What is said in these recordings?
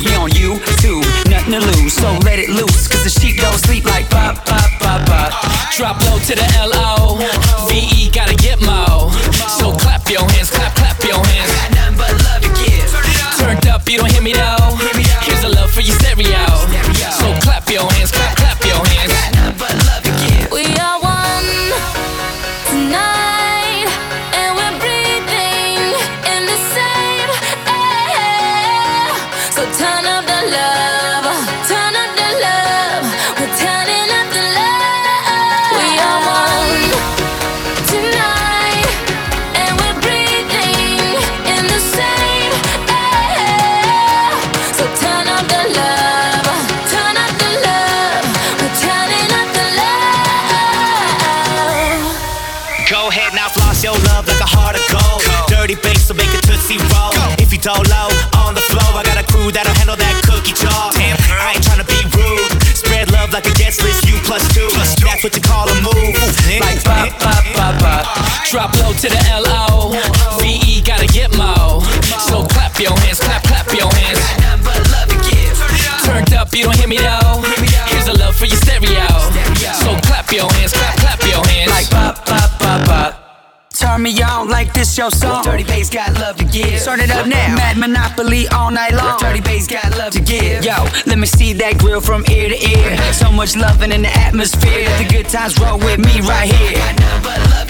booze. We on you, two, nothing to lose. So let it loose, cause the sheep don't sleep like pop, pop, pop, pop. Drop low to the L-O. Go ahead now, floss your love like a heart of gold. Dirty bass, so make it tootsie roll. If you don't low on the floor, I got a crew that'll handle that cookie jar. Damn, I ain't tryna be rude. Spread love like a guest list, you plus two. That's what you call a move. Like pop, pop, pop, pop. Drop low to the L-O. V-E, gotta get mo. So clap your hands, clap, clap your hands. But love to give. Turned up, you don't hear me though. Here's a love for your stereo. So clap your hands, clap, clap your hands. Like pop, pop, pop, pop. Turn me on like this your song. Dirty bass got love to give. Start it up now. Mad Monopoly all night long. Dirty bass got love to give. Yo, let me see that grill from ear to ear. So much loving in the atmosphere. The good times roll with me right here. Got nothing but love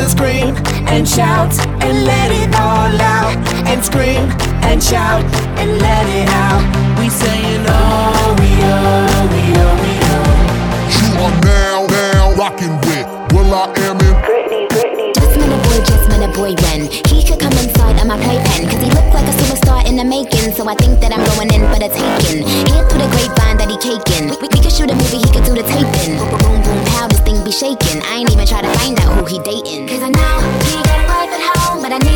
I wanna scream and shout and let it all out. And scream and shout and let it out. We saying oh, we oh, we oh, we oh. You are now, now rocking with will.i.am in. Britney Britney. Just met a boy, just met a boy when He could come inside of my playpen Cause he looked like a superstar in the making. So I think that I'm going in for the taking. Hear through the grapevine that he caking. We, we could shoot a movie, he could do the taping. Boom, boom, pow, this thing be shaking. I ain't even try to find out who he dating. Cause I know he got a wife at home But I need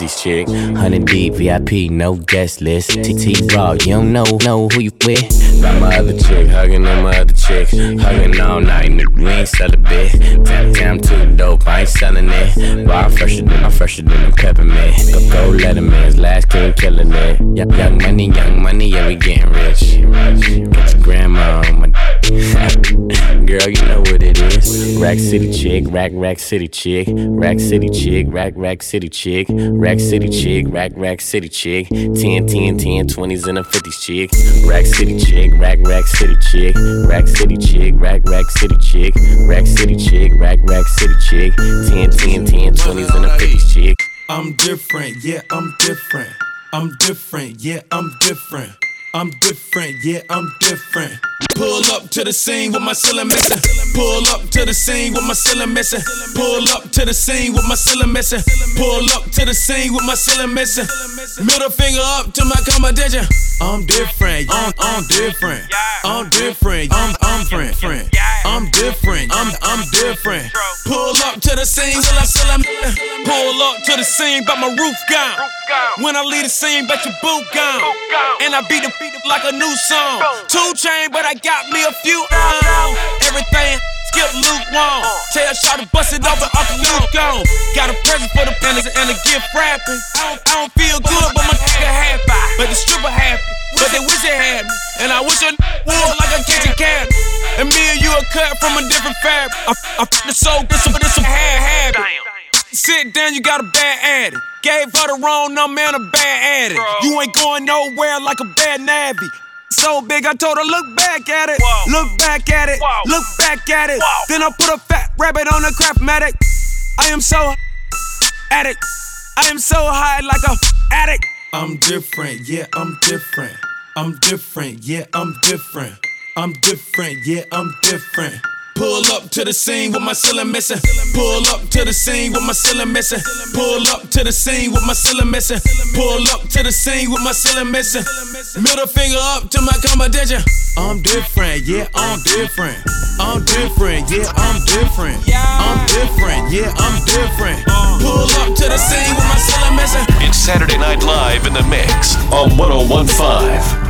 50s chick. 100 deep VIP, no guest list. TT Raw, you don't know, know who you with. Got my other chick, hugging on my other chick. Hugging all night, nigga, we ain't sell a bit. Damn, damn, too dope, I ain't selling it. But I'm fresher than, I'm fresher than them peppermint. Go, go, Letterman's last king killing it. Young, young money, young money, yeah, we getting rich. Get your grandma on my Girl, you know what it is. Rack City chick, rack rack city chick, rack city chick, rack rack city chick, rack city chick, rack rack city chick, 10, 10, 10, 20s and a 50s chick, rack city chick, rack rack city chick, rack city chick, rack rack city chick, rack city chick, rack rack city chick, 10, 10, 10, 20s and a 50s chick. I'm different, yeah, I'm different. I'm different, yeah, I'm different. I'm different, yeah, I'm different. Pull up to the scene with my ceiling missing. Pull up to the scene with my ceiling missing. Pull up to the scene with my ceiling missing. Pull up to the scene with my ceiling missing. Middle finger up to my competition. I'm different, I'm, I'm different. I'm different, I'm, I'm different. I'm different, I'm, I'm different. Pull up to the scene till I sell Pull up to the scene, but my roof gone. When I leave the scene, bet your boot gone. And I beat the beat like a new song. 2 Chainz, but I got me a few on. Everything skip lukewarm. Tell Shaw to bust it off the Luke on. Got a present for the pennies and a gift wrapping. I don't, I don't feel good, but my nigga happy. But the stripper happy. But they wish they had me. And I wish I would like a kitchen cat. And me and you are cut from a different fabric. I, I f the soul, this some, this some hair habit. Sit down, you got a bad addict. Gave her the wrong number and a bad addict. You ain't going nowhere like a bad navvy. So big, I told her, look back at it. Look back at it. Look back at it. Then I put a fat rabbit on a craftmatic. I am so addict. I am so high like a addict. I'm different, yeah, I'm different. I'm different, yeah, I'm different. I'm different, yeah, I'm different. Pull up to the scene with my ceiling missing. Pull up to the scene with my ceiling missing. Pull up to the scene with my ceiling missing. Pull up to the scene with my ceiling missing. Middle finger up to my competition. I'm different, yeah, I'm different. I'm different, yeah, I'm different. I'm different, yeah, I'm different. Pull up to the scene with my ceiling missing. It's Saturday Night Live in the mix on 1015.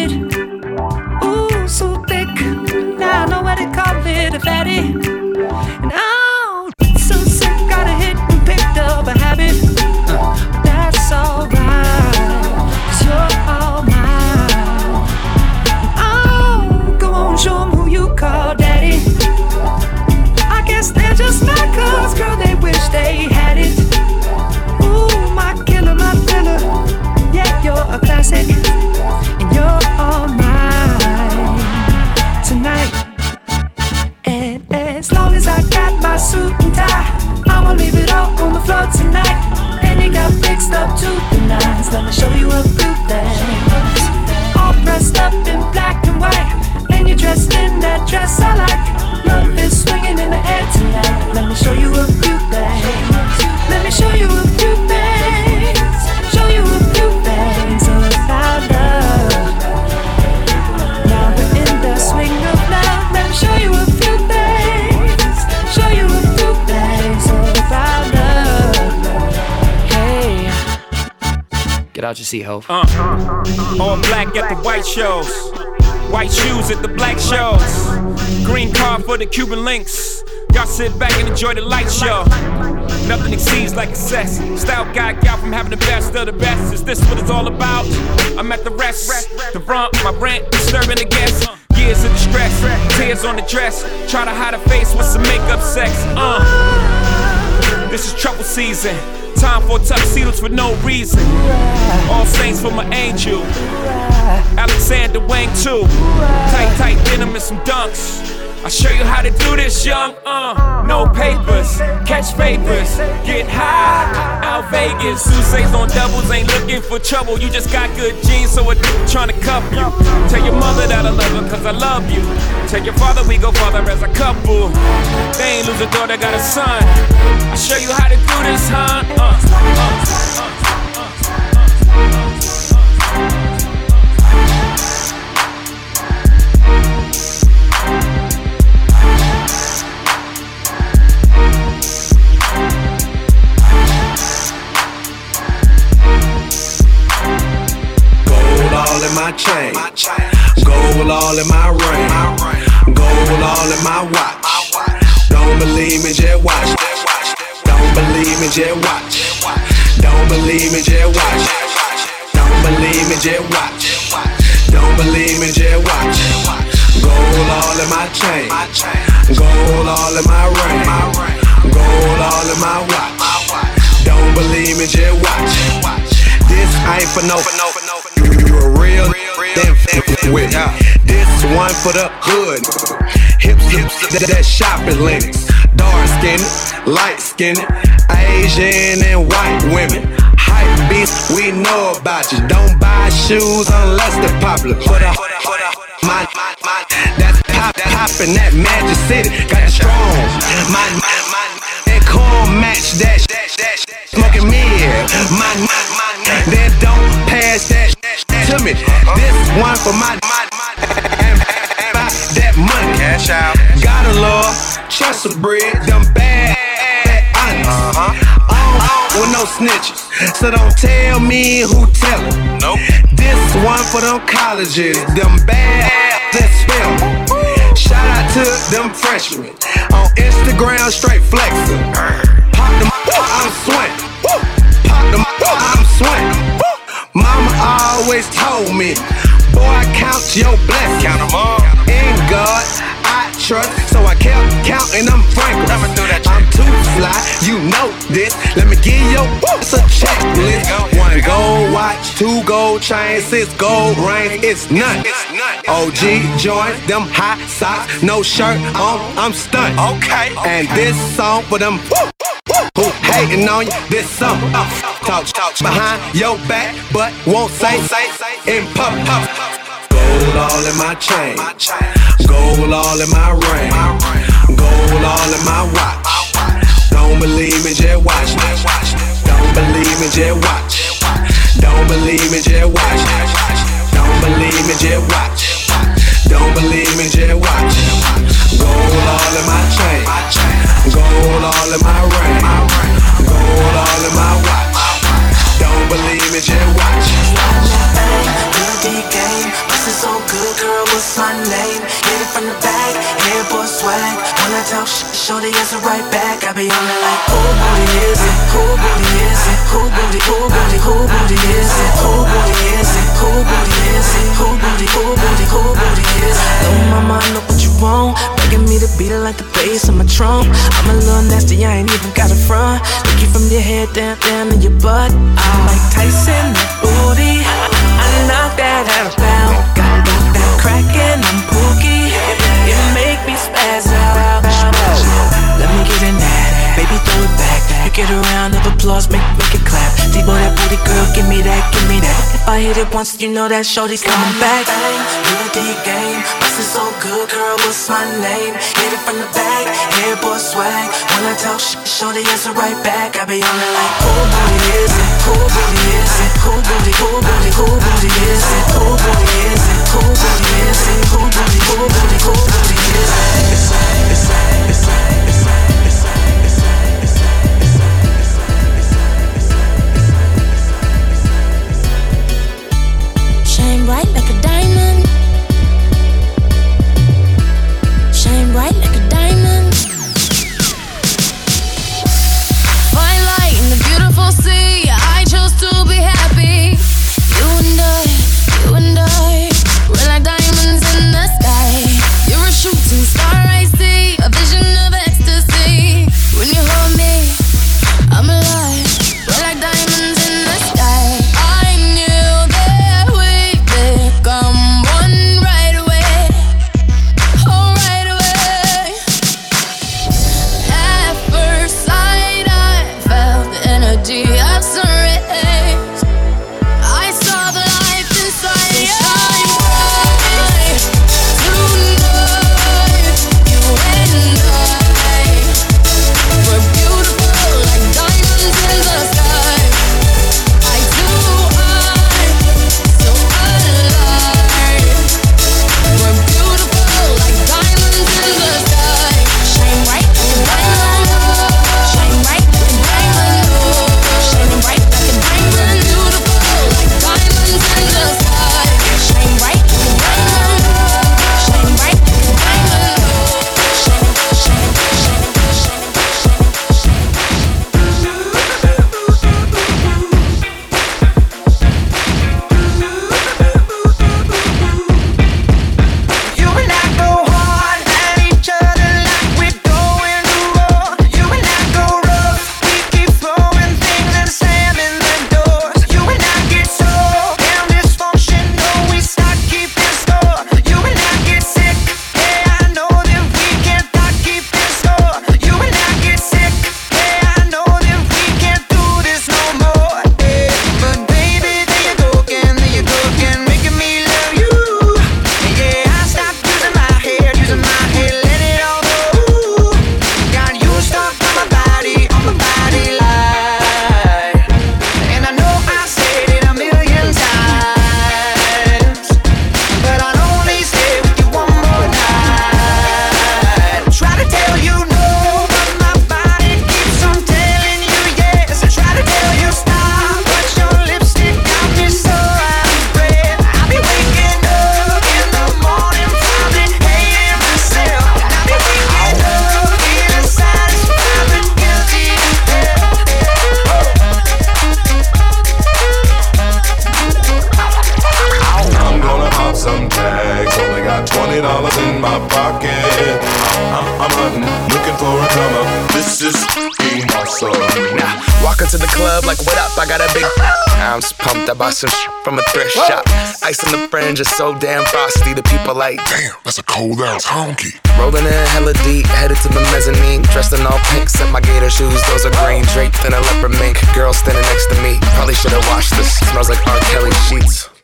it. Ooh, so thick. Now I know what to call it a fatty. Out your seat. Uh, all black at the white shows. White shoes at the black shows. Green car for the Cuban links. Y'all sit back and enjoy the light show. Nothing exceeds like excess. Style guy gal from having the best of the best. Is this what it's all about? I'm at the rest. The front, my rent, disturbing the guests. Years of distress, tears on the dress. Try to hide a face with some makeup sex. Uh. This is trouble season. Time for tuxedos for no reason. All saints for my angel. Alexander Wang too. Tight, tight denim and some dunks. I'll show you how to do this, young. Uh, no papers, catch papers, get high. Out Vegas, Sousa's on doubles, ain't looking for trouble. You just got good genes, so a dude trying to cuff you. Tell your mother that I love her, cause I love you. Tell your father we go father as a couple. They ain't lose a daughter, got a son. I'll show you how to do this, huh? Uh, uh. In my chain. Gold all in my ring. Gold all in my watch. Don't believe me, just watch. Don't believe me, just watch. Don't believe me, just watch. Don't believe me, just watch. Don't believe me, just watch. Gold all in my chain. Gold all in my ring. Gold all in my watch. Don't believe me, just watch. This ain't for no. You, a real, then with. This one for the hood. Hips, hips that, that shopping links. Dark skinned, light skinned, Asian and white women. Hype beast, we know about you. Don't buy shoes unless they're popular. For the, for the, my, my, my, that's pop, poppin' that Magic City. Got strong. My, my, my, that match that, smoking me. My, my, my, then don't pass that to me. This one for my, my, that money. Cash out. Gotta love, trust a bread, them bad, honest. Uh-huh. With no snitches, so don't tell me who tellin'. Nope. This one for them colleges, them bad that spell. To them freshmen on Instagram, straight flexin'. Pop them, I'm sweating. Pop them, I'm sweating. Mama always told me, boy, count your blessings. Count them all. In God, So I kept counting them frankly. I'm too fly, you know this. Let me give you it's a checklist. One gold watch, two gold chains, six gold rings. It's none. OG joints, them hot socks, no shirt on. I'm stunned. Okay. And this song for them. Who hating on you this summer? Talk, talk behind your back, but won't say, say, in pub, pub. Gold all in my chain, gold all in my ring, gold all in my watch. Don't believe me, just watch. Don't believe me, just watch. Don't believe me, just watch. Don't believe me, just watch. Don't believe me, just watch. Gold all in my chain, gold all in my ring, gold all in my watch. Don't believe my name? Hit it from the back, airport swag. When I talk shit, shorty answer right back. I be on it like, who booty is it? Who booty is it? Who booty, who booty, who booty is it? Who booty is it? Who booty is it? Who booty, who booty, who booty is it? Little mama, I know what you want. Begging me to beat it like the bass on my trunk. I'm a little nasty, I ain't even got a front. Look you from your head down, down to your butt. I'm like Tyson, that booty. I knock that out a round of applause, make, make it clap. D-boy, that booty girl, give me that, give me that. If I hit it once, you know that shorty's coming back. Bang, real deep game, bustin' so good, girl, what's my name? Hit it from the back, hair boy swag. When I talk shit, shorty answer right back. I be on it like, who booty is it? Who booty is it? Who booty? Who booty? Who booty is it? Who booty is it? Who booty is it? Who booty? Who booty? Who booty is it? Shine just pumped. I bought some from a thrift shop. Ice on the fringe is so damn frosty. The people like, damn, that's a cold ass honky. Rolling in hella deep, headed to the mezzanine. Dressed in all pink, set my gator shoes. Those are green, draped in a leopard mink. Girl standing next to me. Probably should have washed this. Smells like R. Kelly sheets.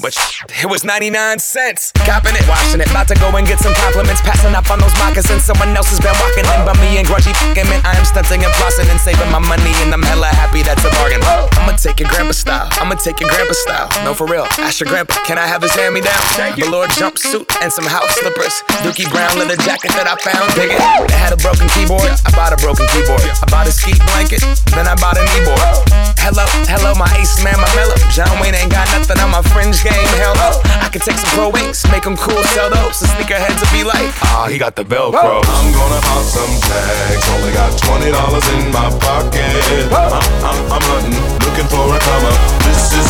But it was 99 cents. Copping it, washing it. About to go and get some compliments. Passing up on those moccasins. Someone else has been walking in by me and grungy fucking man. I am stunting and flossing and saving my money. And I'm hella happy that's a bargain. I'ma take your grandpa style. I'ma take your grandpa style. No, for real. Ask your grandpa, can I have his hand me down? Velour jumpsuit and some house slippers. Dookie brown leather jacket that I found. Dig it. It had a broken keyboard. I bought a broken keyboard. I bought a ski blanket. Then I bought a kneeboard. Oh. Hello, hello, my ace man, my mellow. John Wayne ain't got nothing on my fringe game. Hell no. I can take some pro wings, make them cool, sell those. The sneakerheads will be like, ah, he got the Velcro. I'm gonna pop some tags. Only got twenty dollars in my pocket. I'm, I'm, I'm hunting, looking for a come up. This is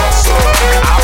awesome.